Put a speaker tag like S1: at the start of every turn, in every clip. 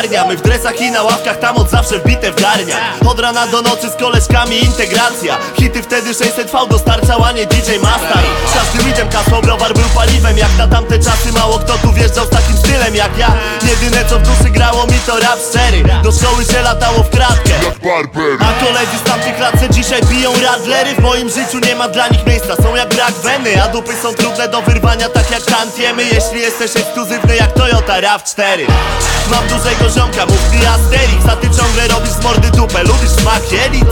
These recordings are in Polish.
S1: My w dresach i na ławkach tam od zawsze wbite w garnia. Od rana do nocy z koleżkami integracja. Hity wtedy 600V dostarczał, a nie DJ Master Z każdym idem kasło browar był paliwem. Jak na tamte czasy mało kto tu wjeżdżał z takim stylem jak ja. Jedyne co w duszy grało mi to rap szczery. Do szkoły się latało w kratkę a koledzy z tamtych lat se dzisiaj piją radlery. W moim życiu nie ma dla nich miejsca, są jak brak weny A dupy są trudne do wyrwania tak jak tantiemy Jeśli jesteś ekskluzywny jak Toyota RAV4 Mam dużego ziomka, mów mi Asterix A ty ciągle robisz z mordy dupę, lubisz smak elit?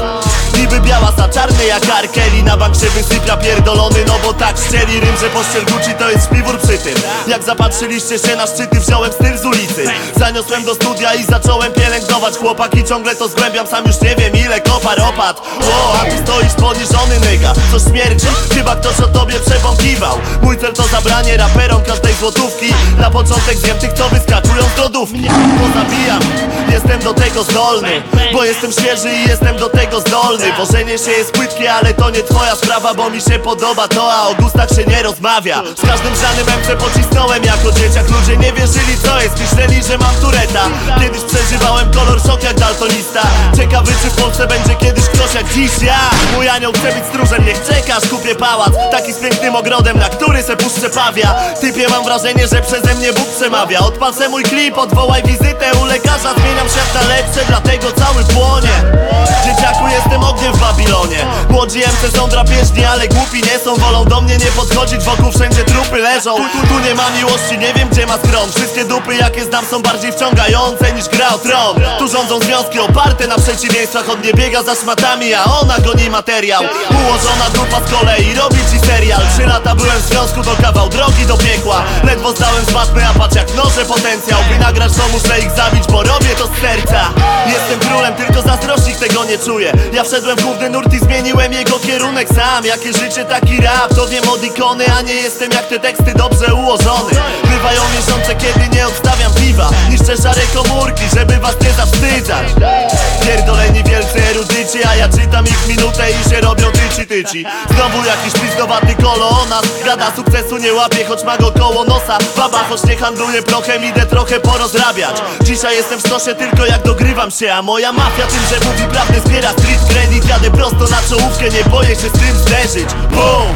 S1: Niby biała za czarny jak R. Kelly Na bank się wysypia pierdolony, no bo tak szczeli Rym, że pościel Gucci to jest śpiwór przy tym. Jak zapatrzyliście się na szczyty, wziąłem styl z ulicy. Zaniosłem do studia i zacząłem pielęgnować. Chłopaki ciągle to zgłębiam, sam już nie wiem ile kopar opadł. Ło, a ty stoisz poniżony nyga Co śmierci? Chyba ktoś o tobie przebąkiwał. Mój cel to zabranie raperom każdej złotówki. Na początek zjem tych, co wyskakują z lodówki. Pozabijam, jestem do tego zdolny Bo jestem świeży i jestem do tego zdolny Wożenie się jest płytkie, ale to nie twoja sprawa Bo mi się podoba to, a o gustach się nie rozmawia. Z każdym żanym MC pocisnąłem jako dzieciak. Ludzie nie wierzyli co jest, myśleli, że mam tureta. Kiedyś przeżywałem kolor szok jak daltonista. Ciekawy czy w Polsce będzie kiedyś ktoś jak dziś ja. Mój anioł chce być stróżem, niech czekasz, kupię pałac. Taki z pięknym ogrodem, na który se puszczę pawia. Typie mam wrażenie, że przeze mnie Bóg przemawia. Odpal se mój klip, odwołaj wizytę u lekarza. Zmieniam świat na MC są drapieżni, ale głupi nie są. Wolą do mnie nie podchodzić, wokół wszędzie trupy leżą. Tu, tu, tu nie ma miłości, nie wiem gdzie ma skrom. Wszystkie dupy jakie znam są bardziej wciągające niż gra o tron. Tu rządzą związki oparte na przeciwieństwach. On nie biega za szmatami, a ona goni materiał. Ułożona dupa z kolei, robi ci serial. Trzy lata byłem w związku, to kawał drogi do piekła. Ledwo zdałem z matmy, a patrz jak noszę potencjał. By nagrać to muszę ich zabić, bo robię to z serca. Jestem królem, tylko zazdrościć tego nie czuję. Ja wszedłem w główny nurt i zmieniłem jego kierunek sam. Jakie życie, taki rap, to wiem od ikony A nie jestem jak te teksty dobrze ułożone. Bywają miesiące, kiedy nie odstawiam piwa. Niszczę szare komórki, żeby was nie zawstydzać. Pierdoleni wielcy erudyci, a ja czytam ich minutę i się robią tyci tyci. Znowu jakiś pizdowaty kolo o nas Gada sukcesu nie łapie, choć ma go koło nosa. Baba, choć nie handluje prochem, idę trochę porozrabiać. Dzisiaj jestem w stosie tylko jak dogrywam się A moja mafia tym, że mówi prawdę zbiera street credit Jadę prosto na czołówkę, nie boję się z tym zderzyć. Boom!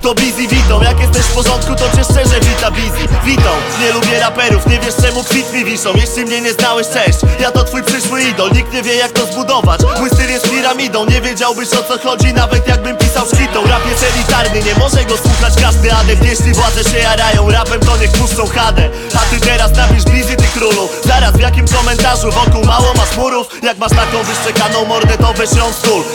S1: To Busy witą, jak jesteś w porządku to cię szczerze wita Busy. Witą, nie lubię raperów, nie wiesz czemu kwit mi wiszą. Jeśli mnie nie znałeś, cześć, ja to twój przyszły idol Nikt nie wie jak to zbudować, mój styl jest piramidą Nie wiedziałbyś o co chodzi, nawet jakbym pisał szkitą Rap jest elitarny, nie może go słuchać każdy adept. Jeśli władze się jarają rapem, to niech puszczą hadę komentarzu wokół mało masz murów. Jak masz taką wyszczekaną mordę, to weź ją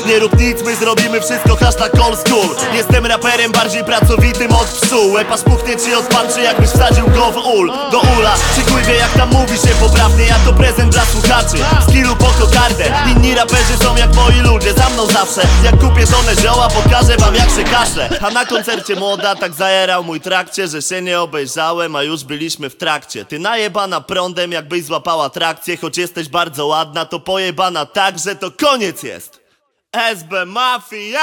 S1: Nie rób nic, my zrobimy wszystko, hashtag old school. Jestem raperem bardziej pracowitym od psu. Łepa spuchnie ci od panczy, jakbyś wsadził go w ul. Do ula, czy wie jak tam mówi się poprawnie Ja to prezent dla słuchaczy, skillu po kokardę Inni raperzy są jak moi ludzie, za mną zawsze. Jak kupię żonę zioła, pokażę wam jak się kaszle. A na koncercie młoda tak zajerał mój trakcie Że się nie obejrzałem, a już byliśmy w trakcie. Ty najebana prądem, jakbyś złapała trakcję Choć jesteś bardzo ładna, to pojebana tak, że to koniec jest SB Mafia!